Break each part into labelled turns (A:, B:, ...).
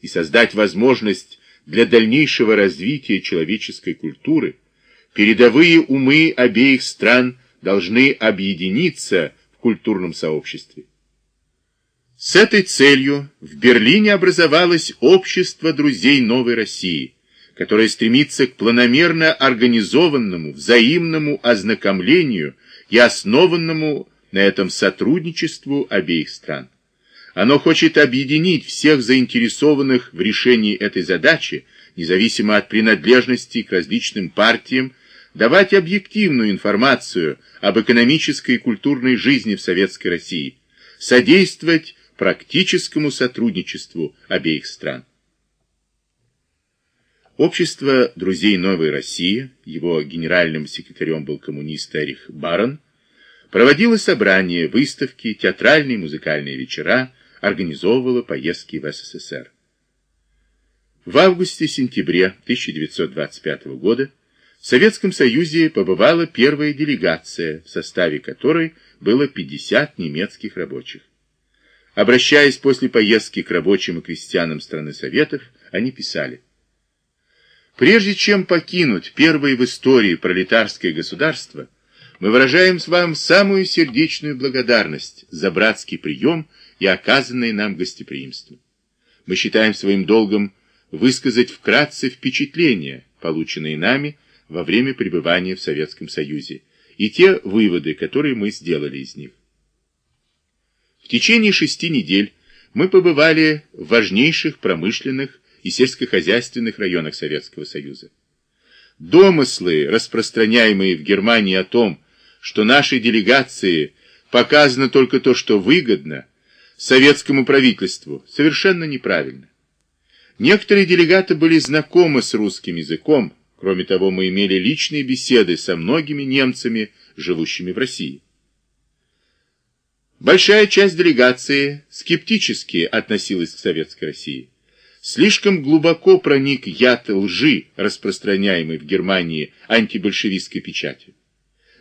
A: и создать возможность для дальнейшего развития человеческой культуры, передовые умы обеих стран должны объединиться в культурном сообществе. С этой целью в Берлине образовалось Общество друзей Новой России, которое стремится к планомерно организованному, взаимному ознакомлению и основанному на этом сотрудничеству обеих стран. Оно хочет объединить всех заинтересованных в решении этой задачи, независимо от принадлежности к различным партиям, давать объективную информацию об экономической и культурной жизни в Советской России, содействовать практическому сотрудничеству обеих стран. Общество друзей Новой России, его генеральным секретарем был коммунист Эрих Барон, проводило собрания, выставки, театральные музыкальные вечера, организовывало поездки в СССР. В августе-сентябре 1925 года в Советском Союзе побывала первая делегация, в составе которой было 50 немецких рабочих. Обращаясь после поездки к рабочим и крестьянам страны Советов, они писали Прежде чем покинуть первое в истории пролетарское государство, мы выражаем с вам самую сердечную благодарность за братский прием и оказанное нам гостеприимство. Мы считаем своим долгом высказать вкратце впечатления, полученные нами во время пребывания в Советском Союзе, и те выводы, которые мы сделали из них. В течение шести недель мы побывали в важнейших промышленных и сельскохозяйственных районах Советского Союза. Домыслы, распространяемые в Германии о том, что нашей делегации показано только то, что выгодно, советскому правительству, совершенно неправильно. Некоторые делегаты были знакомы с русским языком, кроме того, мы имели личные беседы со многими немцами, живущими в России. Большая часть делегации скептически относилась к Советской России. Слишком глубоко проник яд лжи, распространяемый в Германии антибольшевистской печатью.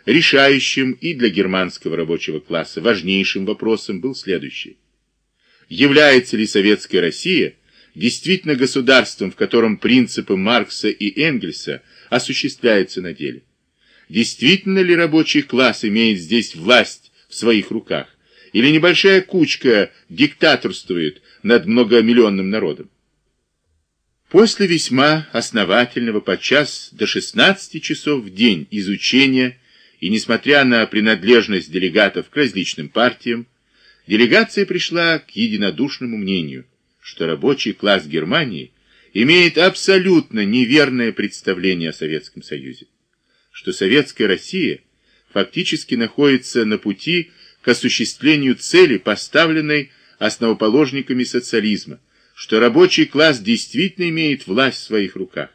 A: Решающим и для германского рабочего класса важнейшим вопросом был следующий. Является ли Советская Россия действительно государством, в котором принципы Маркса и Энгельса осуществляются на деле? Действительно ли рабочий класс имеет здесь власть в своих руках? Или небольшая кучка диктаторствует над многомиллионным народом? После весьма основательного подчас до 16 часов в день изучения и несмотря на принадлежность делегатов к различным партиям, делегация пришла к единодушному мнению, что рабочий класс Германии имеет абсолютно неверное представление о Советском Союзе, что Советская Россия фактически находится на пути к осуществлению цели, поставленной основоположниками социализма, что рабочий класс действительно имеет власть в своих руках,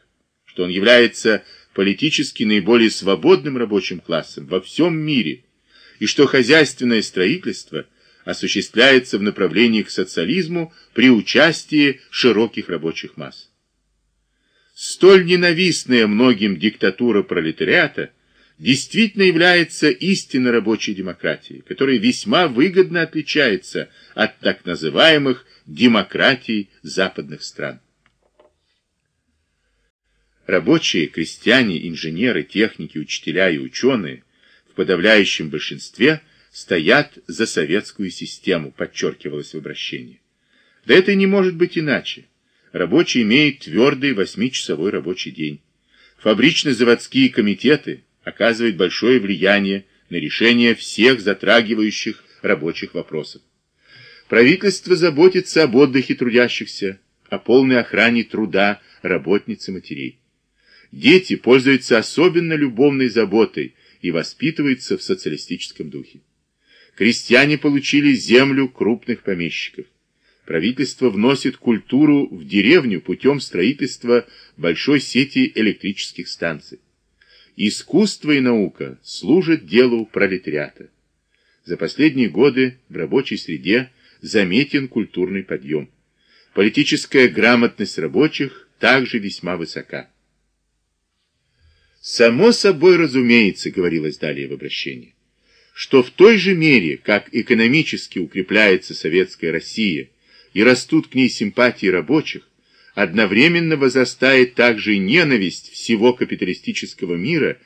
A: что он является политически наиболее свободным рабочим классом во всем мире, и что хозяйственное строительство осуществляется в направлении к социализму при участии широких рабочих масс. Столь ненавистная многим диктатура пролетариата действительно является истинно рабочей демократией, которая весьма выгодно отличается от так называемых демократий западных стран. Рабочие, крестьяне, инженеры, техники, учителя и ученые в подавляющем большинстве стоят за советскую систему, подчеркивалось в обращении. Да это не может быть иначе. Рабочий имеет твердый восьмичасовой рабочий день. Фабрично-заводские комитеты оказывают большое влияние на решение всех затрагивающих рабочих вопросов. Правительство заботится об отдыхе трудящихся, о полной охране труда работниц и матерей. Дети пользуются особенно любовной заботой и воспитываются в социалистическом духе. Крестьяне получили землю крупных помещиков. Правительство вносит культуру в деревню путем строительства большой сети электрических станций. Искусство и наука служат делу пролетариата. За последние годы в рабочей среде заметен культурный подъем. Политическая грамотность рабочих также весьма высока. Само собой разумеется, говорилось далее в обращении, что в той же мере, как экономически укрепляется советская Россия и растут к ней симпатии рабочих, одновременно возрастает также ненависть всего капиталистического мира